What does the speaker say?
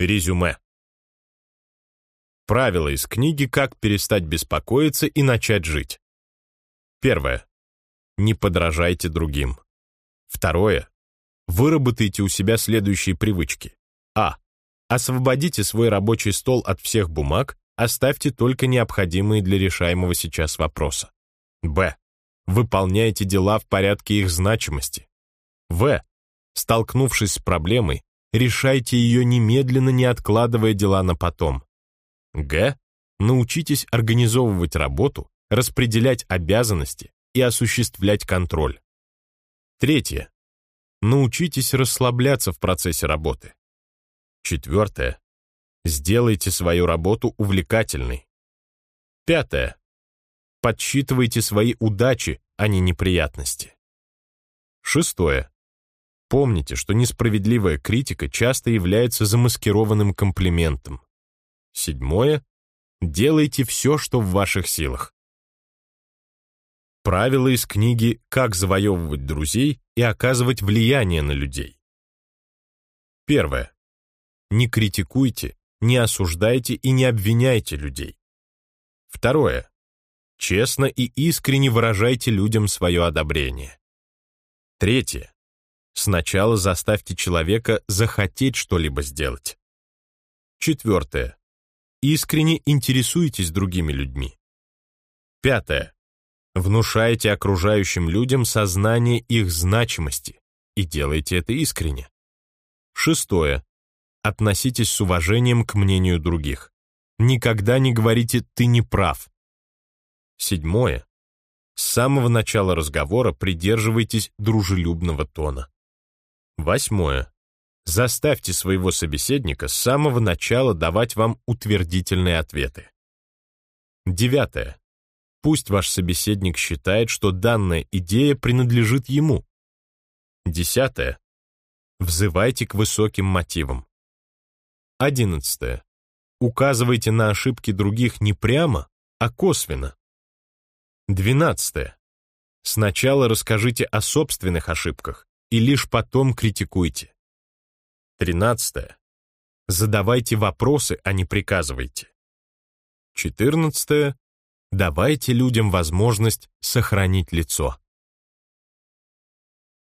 Резюме. Правила из книги «Как перестать беспокоиться и начать жить». Первое. Не подражайте другим. Второе. Выработайте у себя следующие привычки. А. Освободите свой рабочий стол от всех бумаг, оставьте только необходимые для решаемого сейчас вопроса. Б. Выполняйте дела в порядке их значимости. В. Столкнувшись с проблемой, решайте ее немедленно, не откладывая дела на потом. Г. Научитесь организовывать работу, распределять обязанности и осуществлять контроль. Третье. Научитесь расслабляться в процессе работы. Четвертое. Сделайте свою работу увлекательной. Пятое. Подсчитывайте свои удачи, а не неприятности. Шестое. Помните, что несправедливая критика часто является замаскированным комплиментом. Седьмое. Делайте все, что в ваших силах. Правила из книги «Как завоевывать друзей и оказывать влияние на людей». Первое. Не критикуйте, не осуждайте и не обвиняйте людей. Второе. Честно и искренне выражайте людям свое одобрение. Третье. Сначала заставьте человека захотеть что-либо сделать. Четвертое. Искренне интересуйтесь другими людьми. Пятое. Внушайте окружающим людям сознание их значимости и делайте это искренне. Шестое. Относитесь с уважением к мнению других. Никогда не говорите «ты не прав». Седьмое. С самого начала разговора придерживайтесь дружелюбного тона. Восьмое. Заставьте своего собеседника с самого начала давать вам утвердительные ответы. Девятое. Пусть ваш собеседник считает, что данная идея принадлежит ему. Десятое. Взывайте к высоким мотивам. Одиннадцатое. Указывайте на ошибки других не прямо, а косвенно. Двенадцатое. Сначала расскажите о собственных ошибках, и лишь потом критикуйте. Тринадцатое. Задавайте вопросы, а не приказывайте. Четырнадцатое. Давайте людям возможность сохранить лицо.